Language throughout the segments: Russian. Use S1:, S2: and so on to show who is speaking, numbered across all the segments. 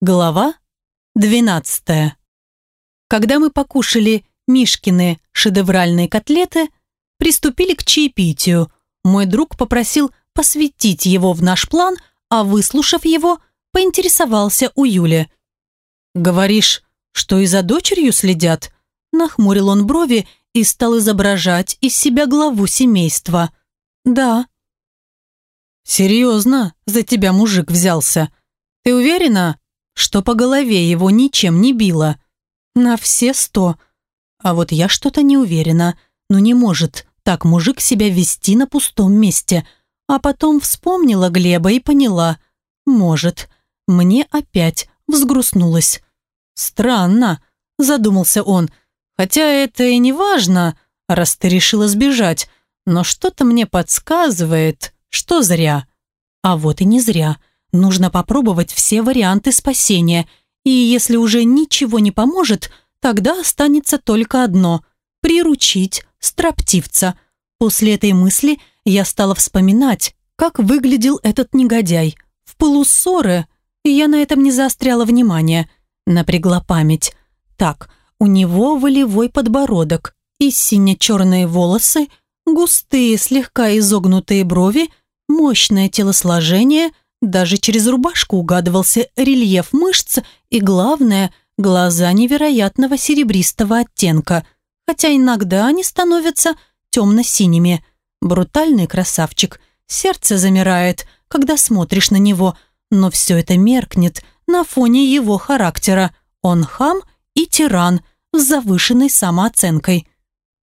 S1: Глава 12. Когда мы покушали Мишкины шедевральные котлеты, приступили к чаепитию. Мой друг попросил посвятить его в наш план, а выслушав его, поинтересовался у Юли. «Говоришь, что и за дочерью следят?» Нахмурил он брови и стал изображать из себя главу семейства. «Да». «Серьезно, за тебя мужик взялся. Ты уверена, что по голове его ничем не било. На все сто. А вот я что-то не уверена. Ну не может так мужик себя вести на пустом месте. А потом вспомнила Глеба и поняла. Может. Мне опять взгрустнулось. Странно, задумался он. Хотя это и не важно, раз ты решила сбежать. Но что-то мне подсказывает, что зря. А вот и не зря. Нужно попробовать все варианты спасения. И если уже ничего не поможет, тогда останется только одно – приручить строптивца. После этой мысли я стала вспоминать, как выглядел этот негодяй. В полуссоры я на этом не заостряла внимание. Напрягла память. Так, у него волевой подбородок и сине-черные волосы, густые, слегка изогнутые брови, мощное телосложение – даже через рубашку угадывался рельеф мышц и, главное, глаза невероятного серебристого оттенка, хотя иногда они становятся темно-синими. Брутальный красавчик, сердце замирает, когда смотришь на него, но все это меркнет на фоне его характера. Он хам и тиран с завышенной самооценкой.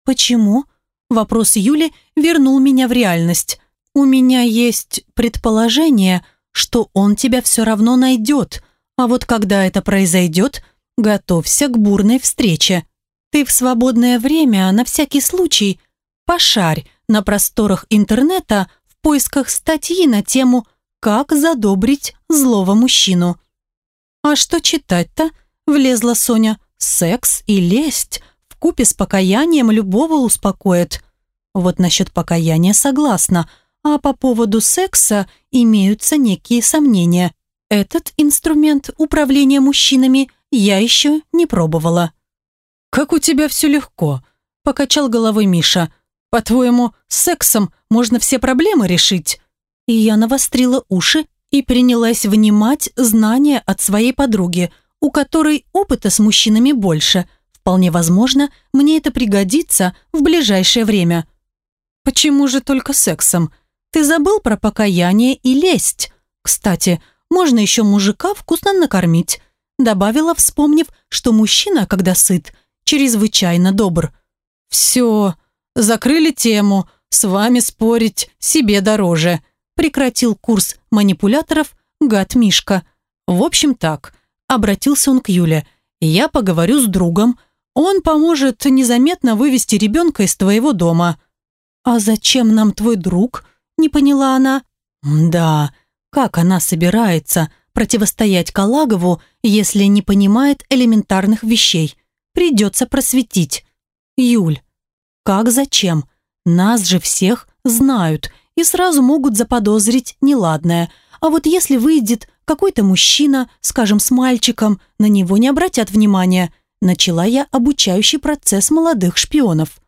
S1: «Почему?» Вопрос Юли вернул меня в реальность. «У меня есть предположение», что он тебя все равно найдет, а вот когда это произойдет, готовься к бурной встрече. Ты в свободное время на всякий случай пошарь на просторах интернета в поисках статьи на тему «Как задобрить злого мужчину». «А что читать-то?» – влезла Соня. «Секс и лесть в купе с покаянием любого успокоит». Вот насчет покаяния согласна – а по поводу секса имеются некие сомнения. Этот инструмент управления мужчинами я еще не пробовала. «Как у тебя все легко», – покачал головой Миша. «По-твоему, сексом можно все проблемы решить?» И я навострила уши и принялась внимать знания от своей подруги, у которой опыта с мужчинами больше. Вполне возможно, мне это пригодится в ближайшее время. «Почему же только сексом?» Ты забыл про покаяние и лесть. Кстати, можно еще мужика вкусно накормить. Добавила, вспомнив, что мужчина, когда сыт, чрезвычайно добр. Все, закрыли тему, с вами спорить себе дороже. Прекратил курс манипуляторов гад Мишка. В общем так, обратился он к Юле. Я поговорю с другом. Он поможет незаметно вывести ребенка из твоего дома. А зачем нам твой друг? Не поняла она. Да, как она собирается противостоять Калагову, если не понимает элементарных вещей? Придется просветить. Юль, как зачем? Нас же всех знают и сразу могут заподозрить неладное. А вот если выйдет какой-то мужчина, скажем, с мальчиком, на него не обратят внимания. Начала я обучающий процесс молодых шпионов.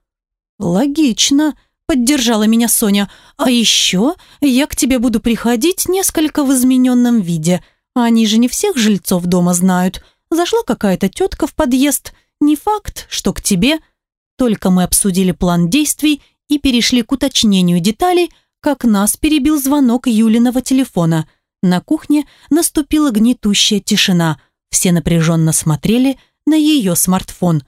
S1: Логично, Поддержала меня Соня. «А еще я к тебе буду приходить несколько в измененном виде. Они же не всех жильцов дома знают. Зашла какая-то тетка в подъезд. Не факт, что к тебе». Только мы обсудили план действий и перешли к уточнению деталей, как нас перебил звонок Юлиного телефона. На кухне наступила гнетущая тишина. Все напряженно смотрели на ее смартфон.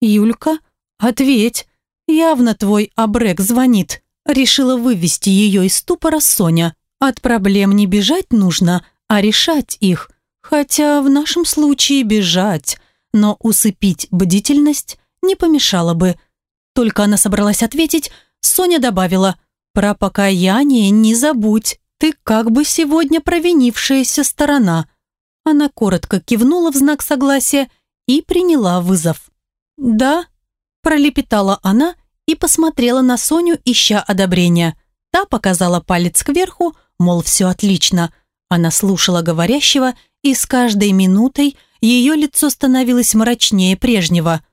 S1: «Юлька, ответь!» «Явно твой абрек звонит». Решила вывести ее из ступора Соня. От проблем не бежать нужно, а решать их. Хотя в нашем случае бежать. Но усыпить бдительность не помешало бы. Только она собралась ответить, Соня добавила «Про покаяние не забудь, ты как бы сегодня провинившаяся сторона». Она коротко кивнула в знак согласия и приняла вызов. «Да», пролепетала она и посмотрела на Соню, ища одобрения. Та показала палец кверху, мол, все отлично. Она слушала говорящего и с каждой минутой ее лицо становилось мрачнее прежнего.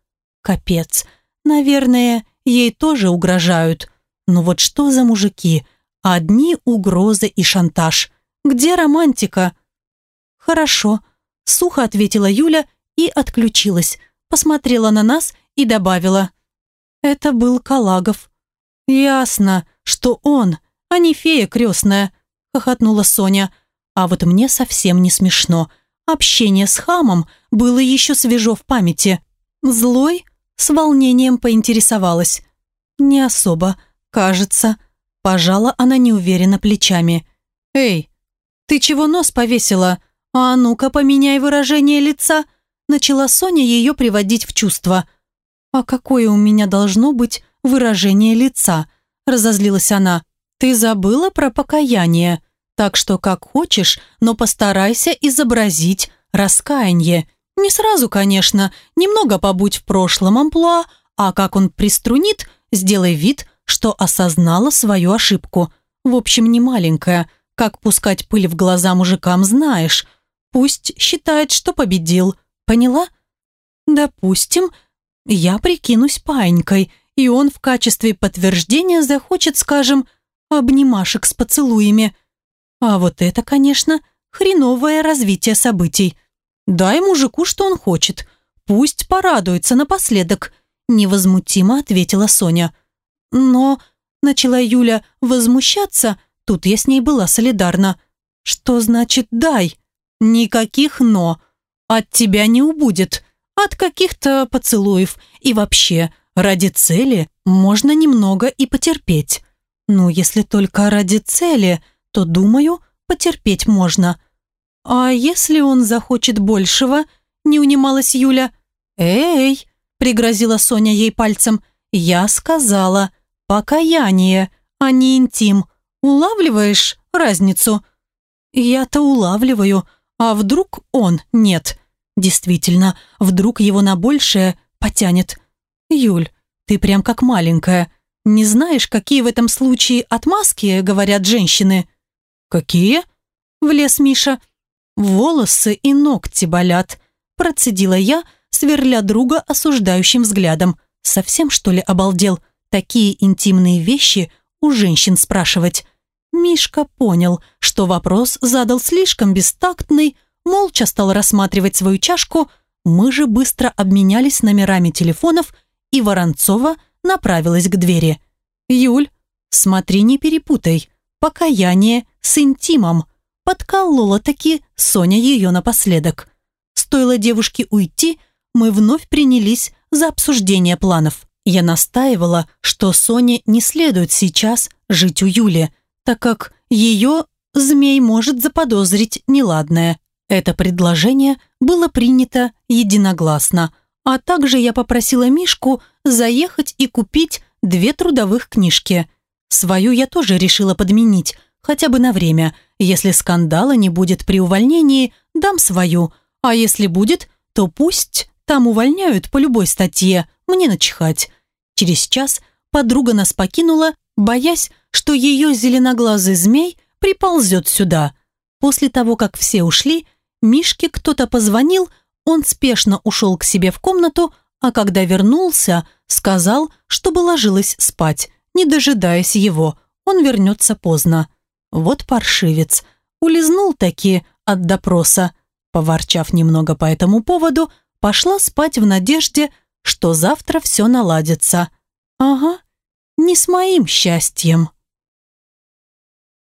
S1: Капец. Наверное, ей тоже угрожают. Но вот что за мужики? Одни угрозы и шантаж. Где романтика? Хорошо, сухо ответила Юля и отключилась. Посмотрела на нас и добавила. Это был Калагов. Ясно, что он, а не фея крестная, хохотнула Соня. А вот мне совсем не смешно. Общение с хамом было еще свежо в памяти. Злой с волнением поинтересовалась. Не особо, кажется. Пожала она неуверенно плечами. «Эй, ты чего нос повесила? А ну-ка поменяй выражение лица!» Начала Соня ее приводить в чувство. «А какое у меня должно быть выражение лица?» Разозлилась она. «Ты забыла про покаяние?» Так что как хочешь, но постарайся изобразить раскаяние. Не сразу, конечно, немного побудь в прошлом амплуа, а как он приструнит, сделай вид, что осознала свою ошибку. В общем, не маленькая. Как пускать пыль в глаза мужикам, знаешь. Пусть считает, что победил. Поняла? Допустим, я прикинусь паинькой, и он в качестве подтверждения захочет, скажем, обнимашек с поцелуями. А вот это, конечно, хреновое развитие событий. Дай мужику, что он хочет. Пусть порадуется напоследок, невозмутимо ответила Соня. Но, начала Юля возмущаться, тут я с ней была солидарна. Что значит «дай»? Никаких «но». От тебя не убудет. От каких-то поцелуев. И вообще, ради цели можно немного и потерпеть. Ну, если только ради цели, то, думаю, потерпеть можно. А если он захочет большего, не унималась Юля. «Эй!» – пригрозила Соня ей пальцем. «Я сказала, покаяние, а не интим. Улавливаешь разницу?» «Я-то улавливаю, а вдруг он нет?» «Действительно, вдруг его на большее потянет?» «Юль, ты прям как маленькая. Не знаешь, какие в этом случае отмазки, говорят женщины?» «Какие?» – влез Миша. «Волосы и ногти болят», – процедила я, сверля друга осуждающим взглядом. «Совсем, что ли, обалдел? Такие интимные вещи у женщин спрашивать». Мишка понял, что вопрос задал слишком бестактный, молча стал рассматривать свою чашку, мы же быстро обменялись номерами телефонов, и Воронцова направилась к двери. «Юль, смотри, не перепутай», покаяние с интимом. Подколола таки Соня ее напоследок. Стоило девушке уйти, мы вновь принялись за обсуждение планов. Я настаивала, что Соне не следует сейчас жить у Юли, так как ее змей может заподозрить неладное. Это предложение было принято единогласно, а также я попросила Мишку заехать и купить две трудовых книжки – Свою я тоже решила подменить, хотя бы на время. Если скандала не будет при увольнении, дам свою. А если будет, то пусть там увольняют по любой статье, мне начихать. Через час подруга нас покинула, боясь, что ее зеленоглазый змей приползет сюда. После того, как все ушли, Мишке кто-то позвонил, он спешно ушел к себе в комнату, а когда вернулся, сказал, чтобы ложилась спать не дожидаясь его, он вернется поздно. Вот паршивец. Улизнул таки от допроса. Поворчав немного по этому поводу, пошла спать в надежде, что завтра все наладится. Ага, не с моим счастьем.